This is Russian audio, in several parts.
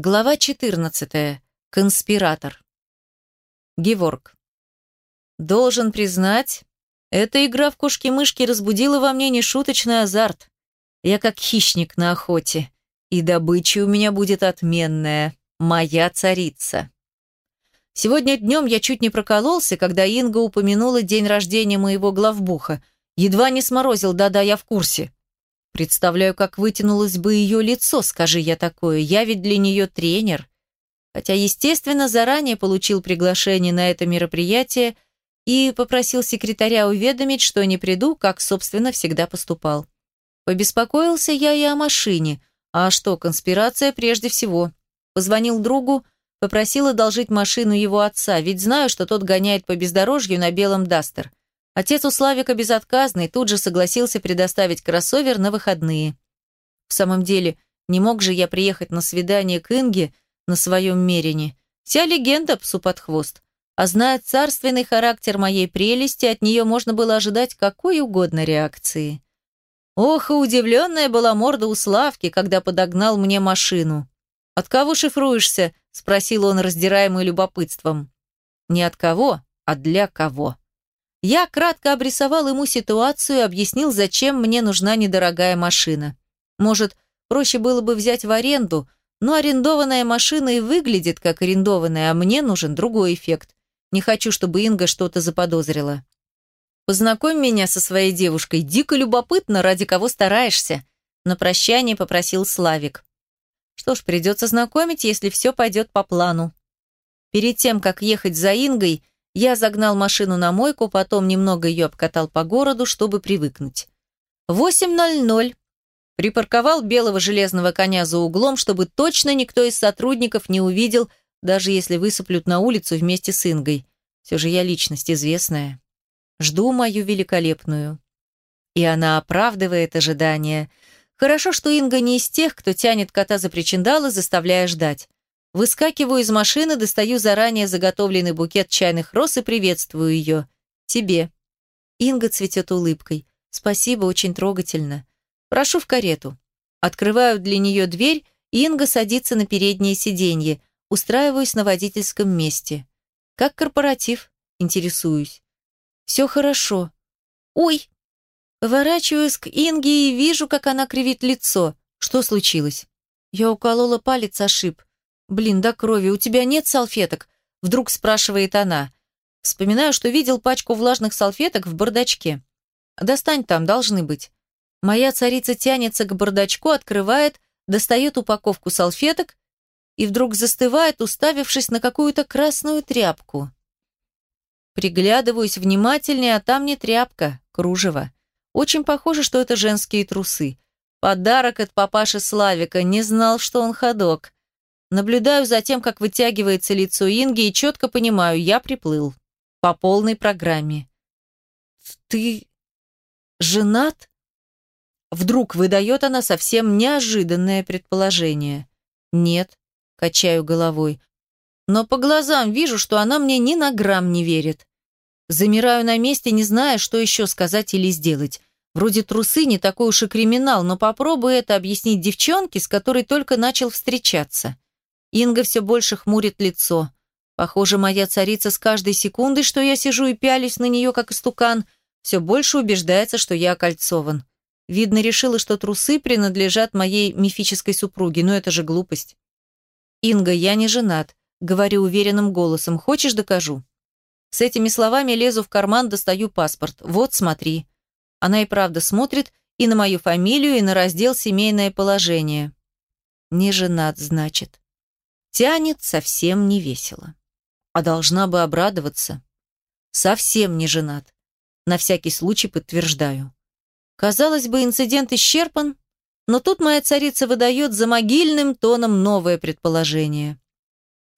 Глава 14. Конспиратор. Геворг. Должен признать, эта игра в кошки-мышки разбудила во мне нешуточный азарт. Я как хищник на охоте, и добыча у меня будет отменная, моя царица. Сегодня днем я чуть не прокололся, когда Инга упомянула день рождения моего главбуха. Едва не сморозил, да-да, я в курсе. Представляю, как вытянулось бы ее лицо, скажи я такое. Я ведь для нее тренер. Хотя, естественно, заранее получил приглашение на это мероприятие и попросил секретаря уведомить, что не приду, как, собственно, всегда поступал. Побеспокоился я и о машине. А что, конспирация прежде всего. Позвонил другу, попросил одолжить машину его отца, ведь знаю, что тот гоняет по бездорожью на белом Дастер. Отец у Славика безотказный, тут же согласился предоставить кроссовер на выходные. В самом деле, не мог же я приехать на свидание к Инге на своем мерине. Вся легенда псу под хвост. А зная царственный характер моей прелести, от нее можно было ожидать какой угодно реакции. Ох, и удивленная была морда у Славки, когда подогнал мне машину. «От кого шифруешься?» – спросил он, раздираемый любопытством. «Не от кого, а для кого». Я кратко обрисовал ему ситуацию и объяснил, зачем мне нужна недорогая машина. Может, проще было бы взять в аренду, но арендованная машина и выглядит как арендованная, а мне нужен другой эффект. Не хочу, чтобы Инга что-то заподозрила. «Познакомь меня со своей девушкой. Дико любопытно, ради кого стараешься», на прощание попросил Славик. Что ж, придется знакомить, если все пойдет по плану. Перед тем, как ехать за Ингой, я загнал машину на мойку, потом немного ее обкатал по городу, чтобы привыкнуть. 8.00. Припарковал белого железного коня за углом, чтобы точно никто из сотрудников не увидел, даже если высыплют на улицу вместе с Ингой. Все же я личность известная. Жду мою великолепную. И она оправдывает ожидания. Хорошо, что Инга не из тех, кто тянет кота за причиндалы, заставляя ждать. Выскакиваю из машины, достаю заранее заготовленный букет чайных роз и приветствую ее. Тебе. Инга цветет улыбкой. Спасибо, очень трогательно. Прошу в карету. Открываю для нее дверь, и Инга садится на переднее сиденье. Устраиваюсь на водительском месте. Как корпоратив? Интересуюсь. Все хорошо. Ой! Поворачиваюсь к Инге и вижу, как она кривит лицо. Что случилось? Я уколола палец, ошиб. «Блин, до крови, у тебя нет салфеток?» Вдруг спрашивает она. Вспоминаю, что видел пачку влажных салфеток в бардачке. «Достань там, должны быть». Моя царица тянется к бардачку, открывает, достает упаковку салфеток и вдруг застывает, уставившись на какую-то красную тряпку. Приглядываюсь внимательнее, а там не тряпка, кружево. Очень похоже, что это женские трусы. Подарок от папаши Славика, не знал, что он ходок. Наблюдаю за тем, как вытягивается лицо Инги, и четко понимаю, я приплыл. По полной программе. «Ты женат?» Вдруг выдает она совсем неожиданное предположение. «Нет», — качаю головой. «Но по глазам вижу, что она мне ни на грамм не верит. Замираю на месте, не зная, что еще сказать или сделать. Вроде трусы не такой уж и криминал, но попробуй это объяснить девчонке, с которой только начал встречаться. Инга все больше хмурит лицо. Похоже, моя царица с каждой секундой, что я сижу и пялюсь на нее, как истукан, все больше убеждается, что я окольцован. Видно, решила, что трусы принадлежат моей мифической супруге, но это же глупость. «Инга, я не женат», — говорю уверенным голосом. «Хочешь, докажу?» С этими словами лезу в карман, достаю паспорт. «Вот, смотри». Она и правда смотрит и на мою фамилию, и на раздел «Семейное положение». «Не женат, значит». Тянет совсем не весело. А должна бы обрадоваться. Совсем не женат. На всякий случай подтверждаю. Казалось бы, инцидент исчерпан, но тут моя царица выдает за могильным тоном новое предположение.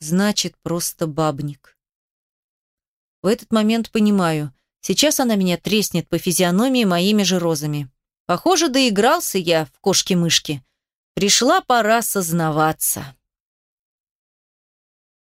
Значит, просто бабник. В этот момент понимаю, сейчас она меня треснет по физиономии моими же розами. Похоже, доигрался я в кошки-мышки. Пришла пора сознаваться.